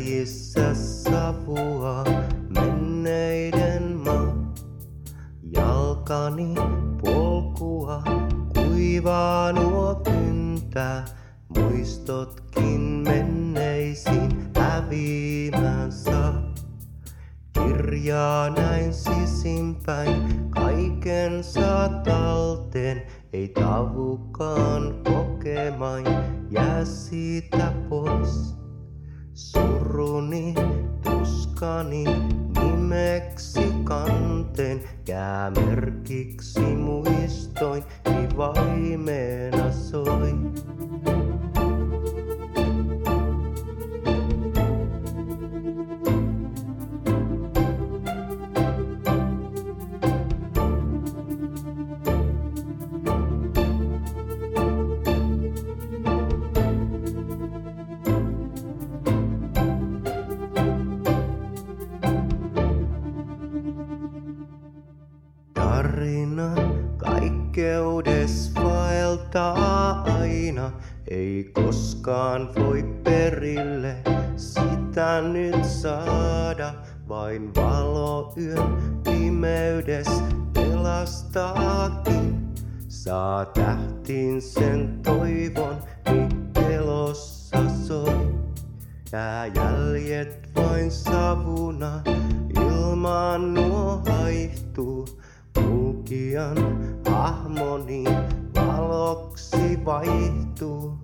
Jäljissä savua menneiden maa. Jalkani polkua kuivaa nuo kyntää. Muistotkin menneisiin häviämänsä. Kirjaa näin sisimpäin, kaiken saa talteen. Ei tavukaan kokemain, jää siitä pois. Suruni, tuskani, nimeksi kanteen, kää merkiksi Tarina kaikkeudes vaeltaa aina, ei koskaan voi perille sitä nyt saada. Vain valo yön pimeydes pelastaakin. Saa tähtiin sen toivon, niin pelossa soi. Jää jäljet vain savuna, ilmaan nuo haihtuu. Kulkijan hahmoni valoksi vaihtuu.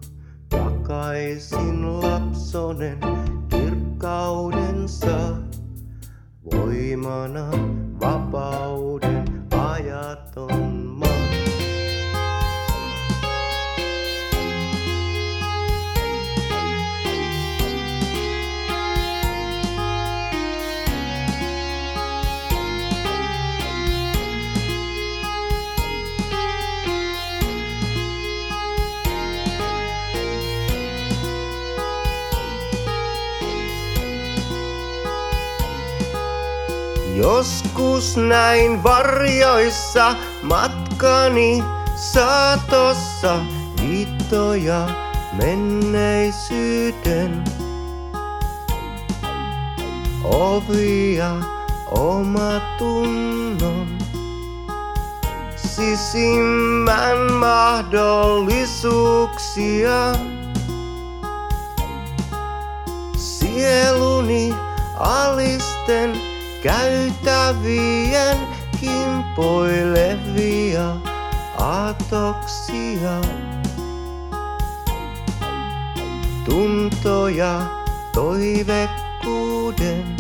Takaisin lapsonen kirkkaudensa. Voimana vapauden ajaton Joskus näin varjoissa matkani saatossa viittoja menneisyyden. Ovia omatunnon sisimmän mahdollisuuksia. Sieluni alisten käytävien kimpoilevia aatoksia. Tuntoja toivekkuuden,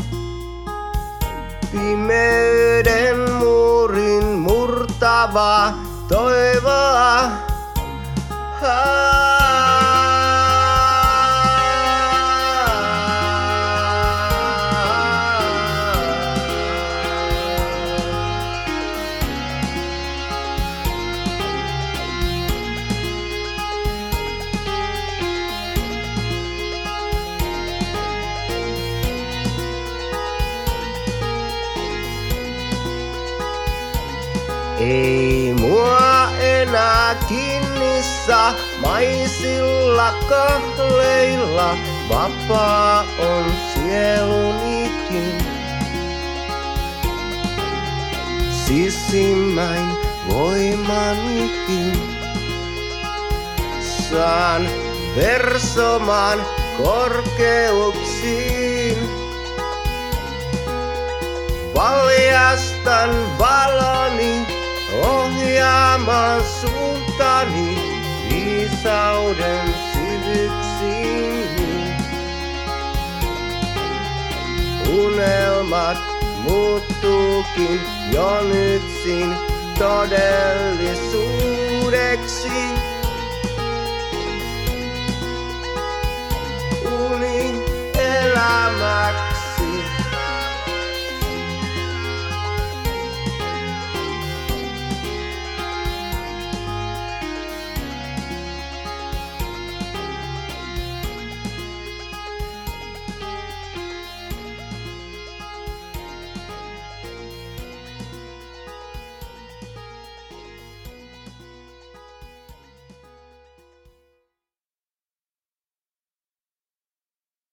pimeyden muurin murtavaa toivoa. Ei mua enää kinnissa maisilla kahleilla, vapaa on sielunikin. Sisimmäin voimanikin saan versomaan korkeuksiin. Paljastan valoni ohjaamaan suuntani viisauden syvyksiin. Unelmat muuttuukin jo nyt todellisuudeksi.